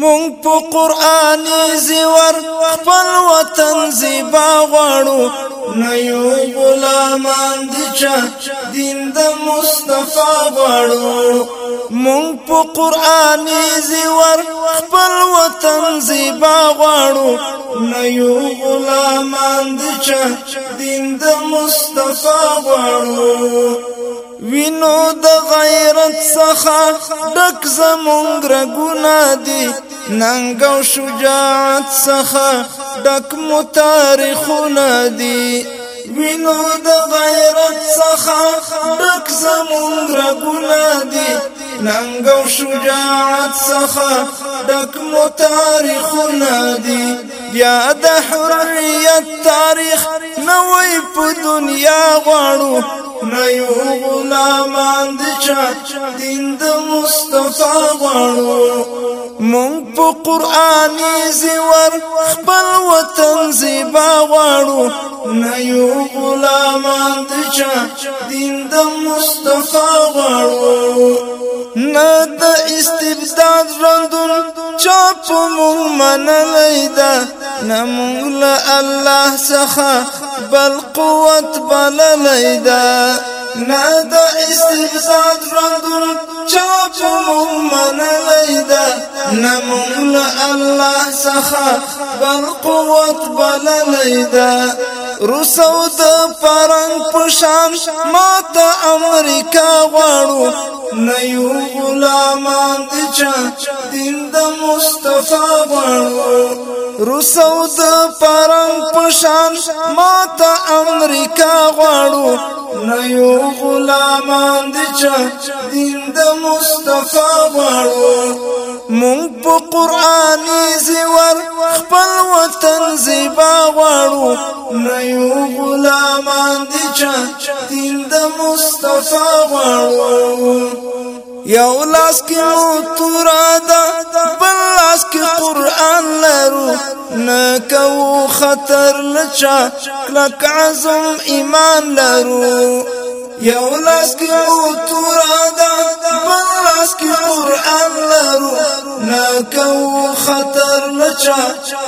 مونږ په قران زیور خپل وطن زیبا غړو نه یو غلامان دي چې دین د مصطفی غړو مونږ په قران زیور خپل وطن زیبا غړو نه یو غلامان دي چې دین د مصطفی غړو وینو د غیرت څخه ډک زمونږ رګونه دي ننګ او شجاعت څخه ډک مو تاریخونه دي وینو د غیرت څخه ډک زمونږ رګونه دي ننګ او شجاعت څخه ډک مو تاریخونه دي بیا د حریت تاریخ نوې په دنیا غواړو نیو غلامان د چا دین د مصطفی غواړو مونږ په قران زیور خپل وطن زیبا غواړو نیو غلامان د چا دین د مصطفی غواړو استبداد ژوندون چا په مونږ منلی ده نه مونږ له الله څخه بل قوت بللی ده نه د استفساد رندون چا په منلای دا نمول الله څخه بل قوت بللای دا روسو د پرنګ پشان ما ته امریکا غواړو نه یو غلامان دي چا دین د مصطفی غواړو روسو د پرنګ پشان ما ته امریکا غواړو نه یو غلامان دي چې دین د مصطفی غواړو مونږ په قران زیور خپل وطن زیبا غواړو نه یو غلامان دي چې دین د مصطفی غواړو یو لاس کې مو تورا دا بل لاس کې قران لرو نه کو خطر لچا کلک عزم ایمان لرو یو لاس کې مو تورا دا بل لاس کې قران لرو نه کو خطر لچا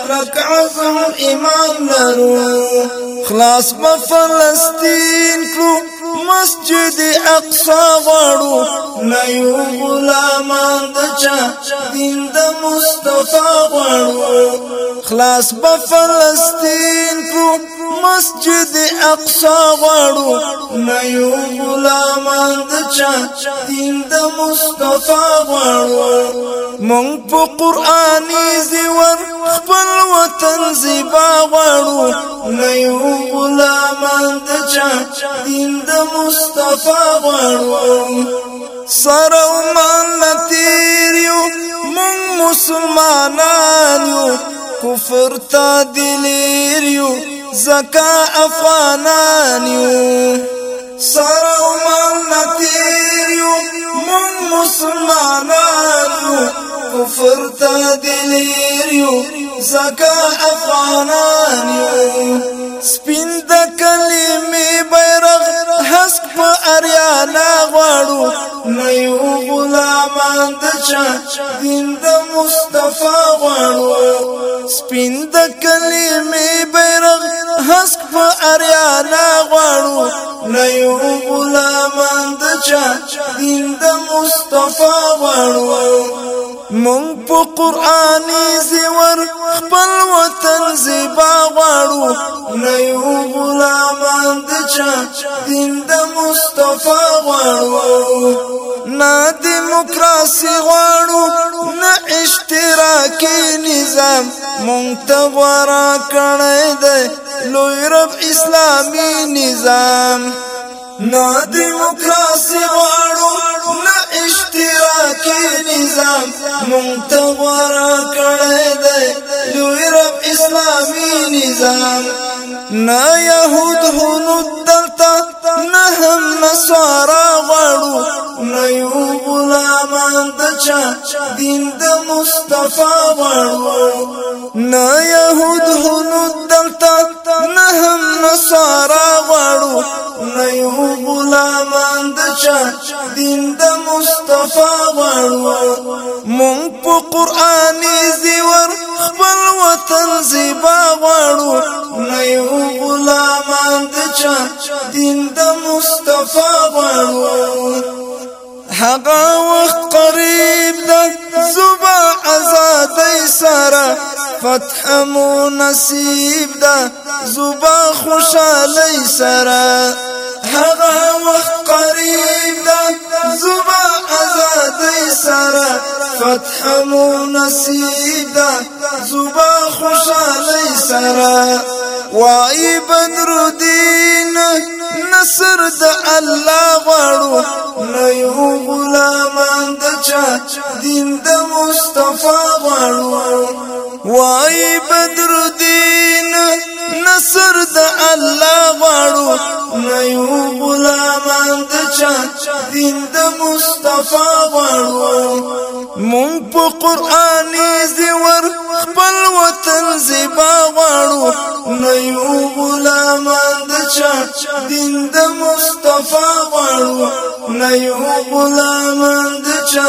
کلک عزم ایمان لرو خلاص په فلسطین کړو مسجد اقصا غواړو نه یو غلامان د چا دین د مصطفی غواړو خلاص په فلسطین کو مسجد اقصا غواړو نه یو غلامان د چا دین د مصطفی غواړو مونږ په قرآني زیور خپل وطن زیبا غواړو نه یو غلامان د چا دین د مصطفی غواړو سره مان تیر یو مونږ مسلمانان یو کفر تا دلیریو زکا افغانانیو سر عمر نتیریو من مسلمانانیو کفر تا دلیریو زکا افغانانیو سپین د کلمې حسک په اریانا غواړو نه یو غلامان د چا دین د مصطفی غواړو سپین د کلمې بیرغ حسک په اریانا غواړو نه یو غلامان د چا دین د مصطفی غواړو مونږ په قران زیور خپل وطن زیبا غواړو نه یو غلامان د چا دین د مصطفی غواړو نه دیموکراسي غواړو نه اشتراکي نظام مونږ ته غوړه کړی دی لوی رب اسلامي نظام نه دیموکراسي غواړو نه اشتراکی نظام منتغورا کڑے دے لوی رب اسلامی نظام نا يهود هنود دلتا نا هم نسوارا غړو نا یو غلامان دچا دین د مصطفی غړو نا يهود هنود دلتا نا بادشاہ دین د مصطفی غواړو مونږ په قران زیور خپل وطن زیبا غواړو نه یو غلامان د چا دین د مصطفی غواړو هغه وخت قریب ده زبا آزادۍ سره فتح مو نصیب ده زبا خوشالۍ سره هغه لارا فتح مو نصیدا زبا خوشالی سرا وعي بدر دين نصر دا الله غارو لا یو غلامان د چا دین د مصطفی غړو بدر دين نصر دا الله غارو لا یو غلامان د چا دین د مصطفی مون په قران زیور خپل وطن زیبا غواړو نه یو غلامان د چا دین د مصطفی غواړو نه یو غلامان د چا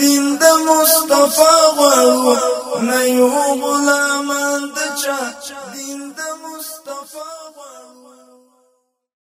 دین د مصطفی غواړو نه یو غلامان د چا دین د مصطفی غواړو